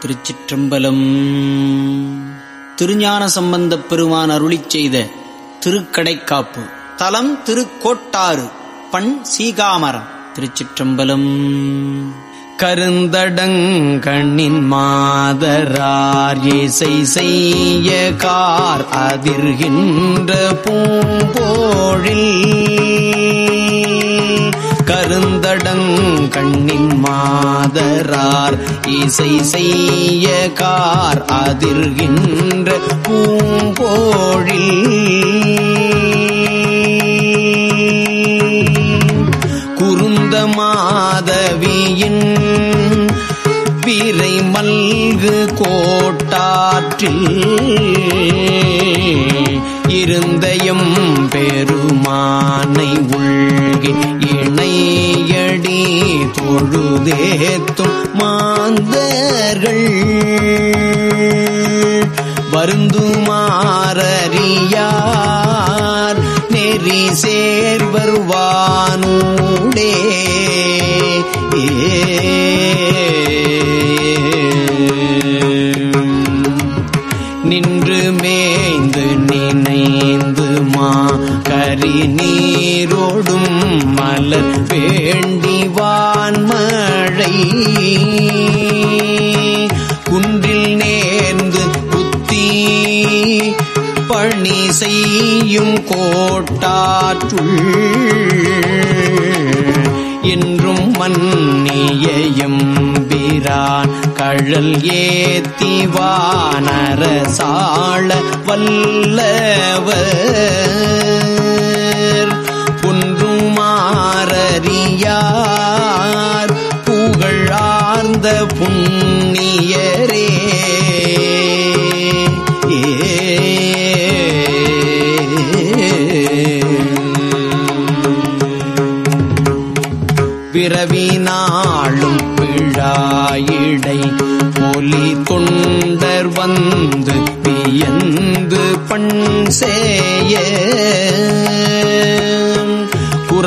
திருச்சிற்றம்பலம். திருஞான சம்பந்தப் பெருமான் அருளிச் செய்த திருக்கடைக்காப்பு. தலம் திருக்கோட்டாறு பண் சீகாமரம் திருச்சிற்றம்பலம். கருந்தடங்கண்ணின் மாதரார் இசை செய்ய கார் அதிர்கின்ற பூம்போழில். கருந்தடங் கண்ணின் மாதரார் இசை செய்ய கார் அதிர்கின்ற பூம்போழில் குருந்த மாதவியின் விரை மல்கு கோட்டாற்றில் இருந்தயம் பெருமானை உள்கி இணையடி தொழுதேத்தும் மாந்தர்கள். வருந்துமாறியார் நெறி சேர்வர் ஏ கரி நீரோடும் மலர் வேண்டிவான் மழை குன்றில் நேர்ந்து புத்தி பணி செய்யும் கோட்டாற்றுள் என்றும் மன்னியையும் பிரான் கழல் ஏத்திவானர சாள வல்லவர். புன்றுமாறியார் புகழார்ந்த புண்ணியரே.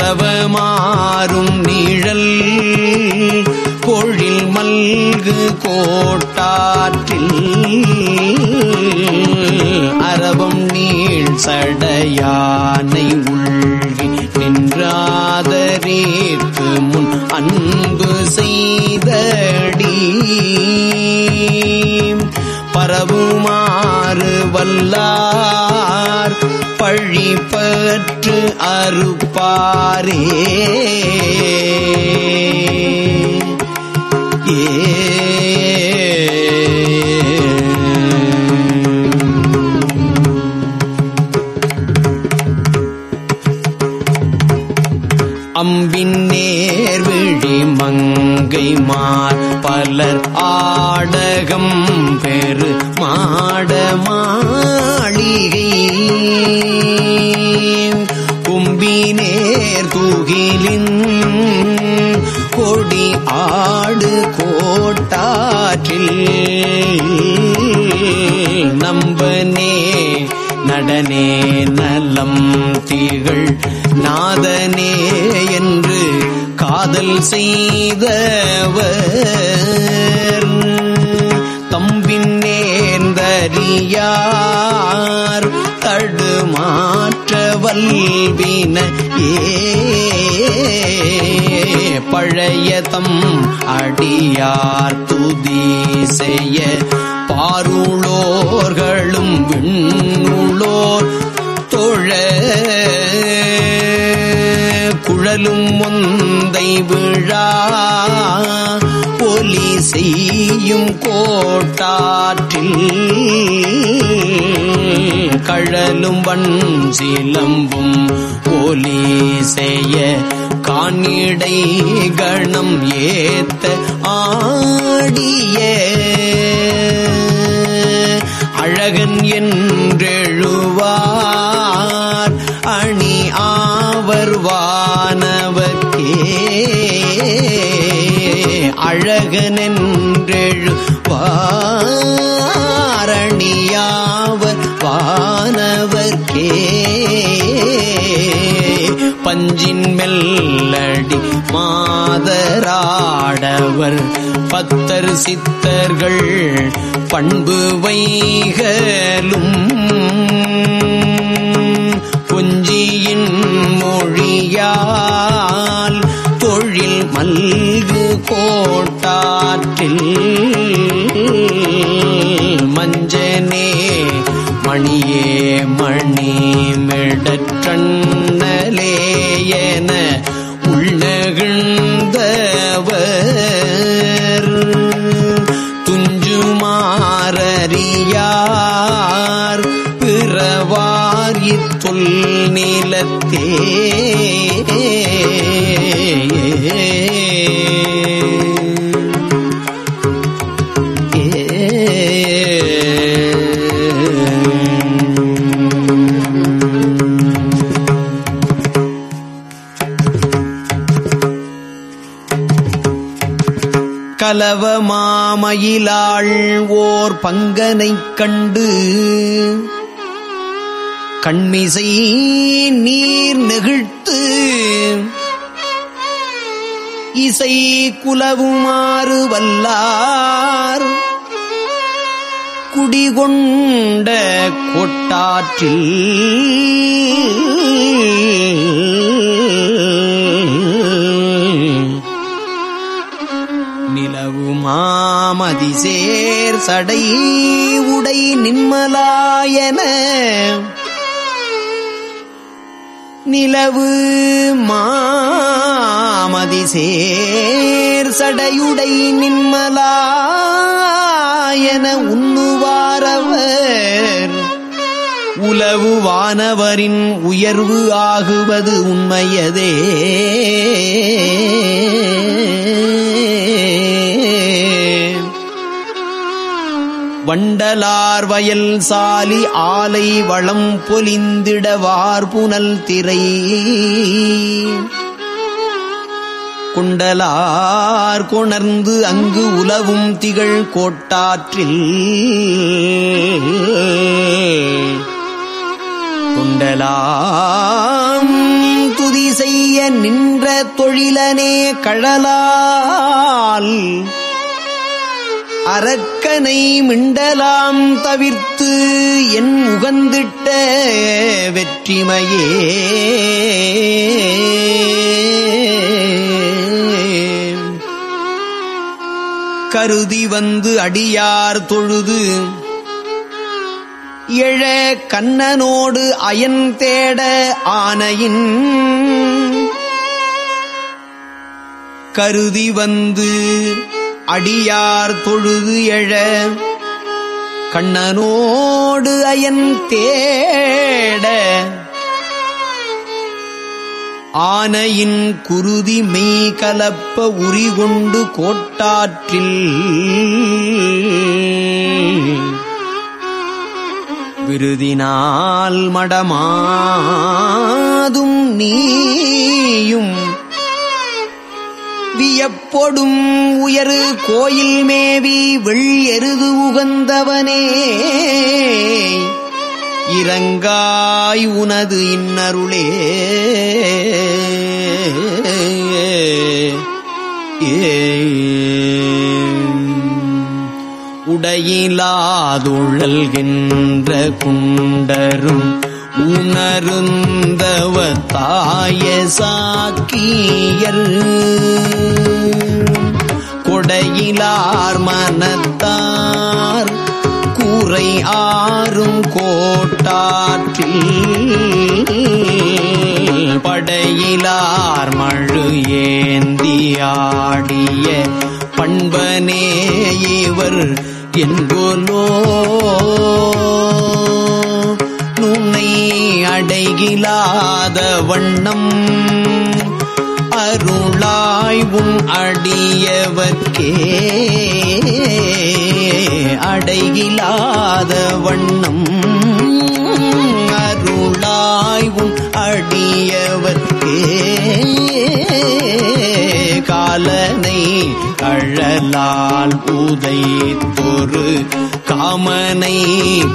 குறவமாறும் நீழல் பொழில் மல்கு கோட்டாற்றில் அரபம் நீள் சடையானை உள்வி நின்றாதரேற்கு முன் அன்பு செய்தடி. பரவுமா பரவுமாறு வல்லார்? பழி பற்று அறுப்பாரே. அம்பின் நேர் மங்கை மார் பலர் ஆடகம் பெரு மாட மாளிகை கும்பினேர் தூகிலின் கொடி ஆடு கோட்டாற்றில். நம்பனே நடனே நலம் தீகள் நாதனே என்று காதல் செய்தவர். தம்பின் நேர்ந்தறியார் தடுமாற்ற ஏ பழைய தம் அடியார் துதி செய்ய பாருளோர்களும் விண்ணுளோர் தொழ குழலும் முந்தை விழா ஒலி செய்யும் கோட்டாற்றில் கழலும் வண் சிலம்பும் ஒலி செய்ய காணிடை கணம் ஏத்த ஆடிய அழகன் என்றெழுவார். அணி ஆவர் வானவர்க்கே. அழகனென்றெழுவாரணியாவர் வானவர்க்கே. நெஞ்சின் மெல்லடி மாதராடவர். பத்தர் சித்தர்கள் பண்பு வைகலும். கொஞ்சியின் மொழியால் தொழில் மல்கு கோட்டாற்றில். மஞ்சனே மணியே மணி மிடற்றண்ணலே என உள்நகிழ்ந்தவர். துஞ்சுமாரியார் பிறவார் இத்தொல் நிலத்தே. கலவ மாமயிலாள் ஓர் பங்கனைக் கண்டு. கண்மிசை நீர் நெகிழ்த்து. இசை குலவுமாறு வல்லார். குடிகொண்ட கொட்டாற்றில். மாமதிசேர் சடை உடை நிம்மலாயன. நிலவு மாமதிசேர் சடையுடை நிம்மலாயன உண்ணுவாரவர். உலவு வானவரின் உயர்வு ஆகுவது உண்மையதே. வண்டலார் வயல் சாலி ஆலை வளம் பொலிந்திடவார் புனல் திரை. குண்டலார் கொணர்ந்து அங்கு உலவும் திகழ் கோட்டாற்றில். குண்டலாம் துதி செய்ய நின்ற தொழிலனே கழலால். அரக்கனை மிண்டலாம் தவிர்த்து என் உகந்திட்ட வெற்றிமையே. கருதி வந்து அடியார் தொழுது எழ கண்ணனோடு அயன் தேட ஆனையின். கருதி வந்து அடியார் தொழுது எழ. கண்ணனோடு அயன் தேட. ஆனையின் குருதி மெய் கலப்ப உரிகொண்டு கோட்டாற்றில். விருதினால் மடமாதும் நீயும். வியப்பொடும் உயரு கோயில் மேவி வெள் உகந்தவனே. இறங்காய் உனது இன்னருளே. உடையிலாதுழல்கின்ற குண்டரும் உணருந்தவ தாய சாக்கியர் கொடையிலார் மனத்தார் கூரை ஆறும் கோட்டாற்றில். படையிலார் மழு ஏந்தியாடிய பண்பனே இவர் என்போலோ. அடைகிலாத வண்ணம். அருளாய் உன் அடியவர்க்கே அடைகிலாத வண்ணம். அருளாய் உன் அடியவர்க்கே காலனை கழலால் உதைத்தொரு காமனை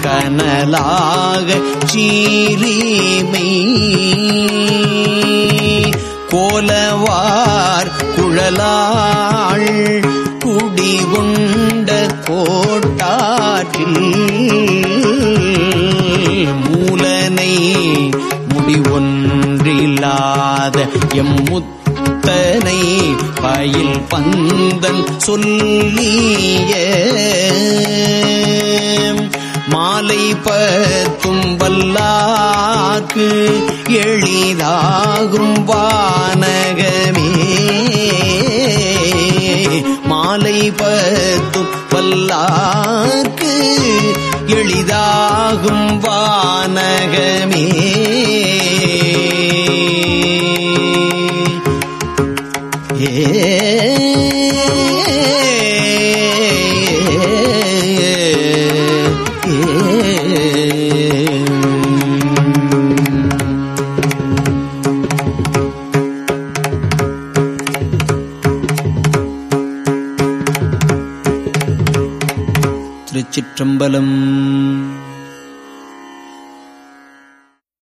கனலாக சீரீமை. கோலவார் குழலாள் குடிகுண்ட கோட்டாற்றில் மூலனை முடிவொன்றில்லாத எம்முத்தனை பயில் பந்தன் சொல்லிய. மாலை பத்தும் வல்லாக்கு எளிதாகும் வானகமே. மாலை பத்தும் வல்லாக்கு எளிதாகும் வானகமே.